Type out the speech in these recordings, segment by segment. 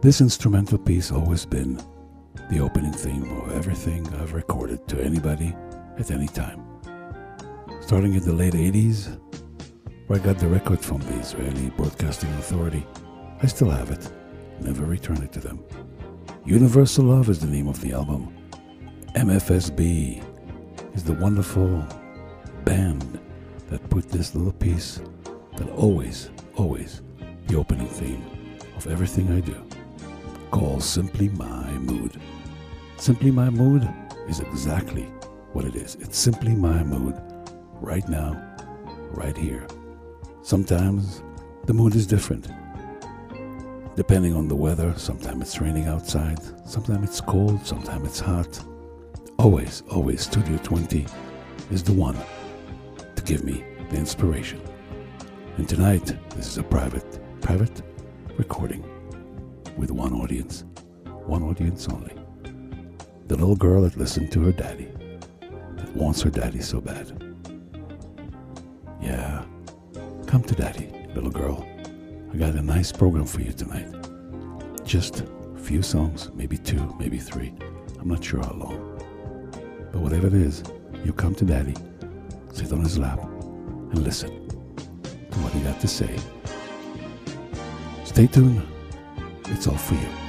This instrumental piece always been the opening theme of everything I've recorded to anybody at any time. Starting in the late 80s, where I got the record from the Israeli Broadcasting Authority, I still have it, never returned it to them. Universal Love is the name of the album. MFSB is the wonderful band that put this little piece that always, always the opening theme of everything I do called Simply My Mood. Simply My Mood is exactly what it is. It's simply my mood right now, right here. Sometimes the mood is different. Depending on the weather, sometimes it's raining outside, sometimes it's cold, sometimes it's hot. Always, always, Studio 20 is the one to give me the inspiration. And tonight, this is a private, private recording with one audience, one audience only. The little girl that listened to her daddy, that wants her daddy so bad. Yeah, come to daddy, little girl. I got a nice program for you tonight. Just a few songs, maybe two, maybe three. I'm not sure how long. But whatever it is, you come to daddy, sit on his lap, and listen to what he got to say. Stay tuned. It's all for you.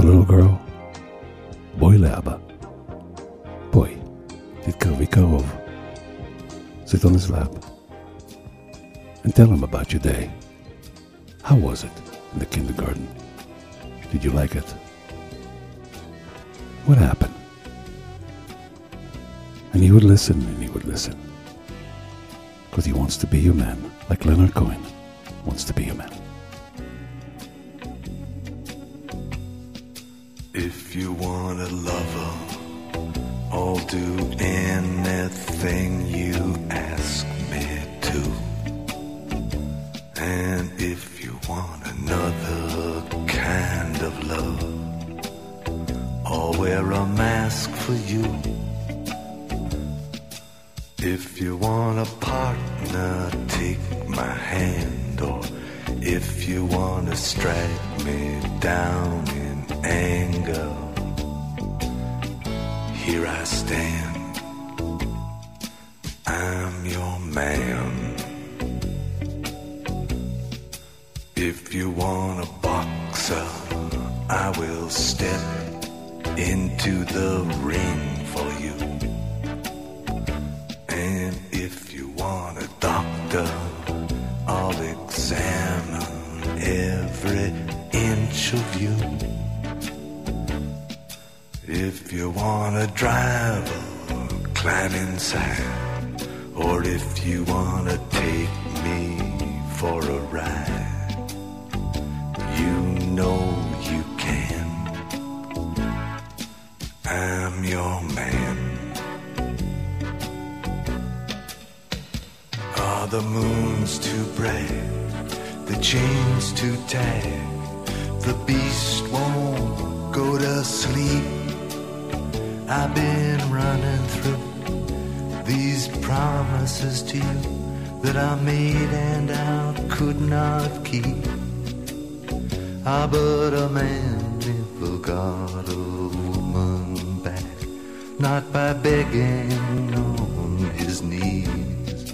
So little girl, בואי לאבא. בואי, תתקרבי קרוב. Sit on his lap. And tell him about your day. How was it in the kindergarten? Did you like it? What happened? And he would listen and he would listen. Because he wants to be your man, like Leonard Cohen wants to be your man. If you want a lover, I'll do anything you ask me to. And if you want another kind of love, I'll wear a mask for you. If you want a partner, take my hand, or if you want to strike me down anger, here I stand. I'm your man. If you want a boxer, I will step into the ring If you want a driver, climb inside. Or if you want to take me for a ride, you know you can. I'm your man. Are the moons too bright? The chains too tight? The beast won't go to sleep. I've been running through these promises to you that I made and I could not keep. Ah, but a man never got a woman back, not by begging on his knees.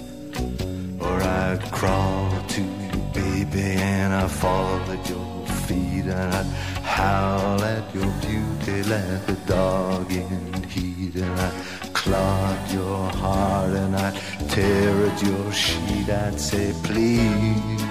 Or I'd crawl to you, baby, and I'd fall at your and I'd howl at your beauty like a dog in heat, and I'd at your heart, and I'd tear at your sheet. I'd say, please.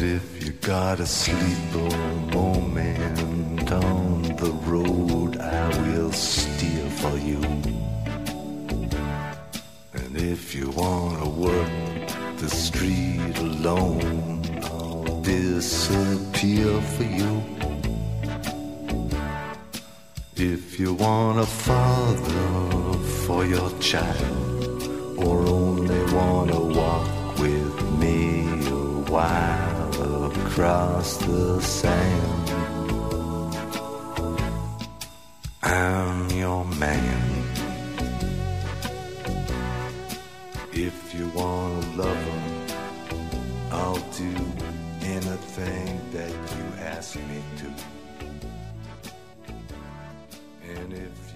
And if you gotta sleep a moment on the road, I will steer for you. And if you wanna work the street alone, I'll disappear for you. If you want a father for your child, or only wanna walk with me a while across the sand, I'm your man. If you want a lover, I'll do anything that you ask me to. And if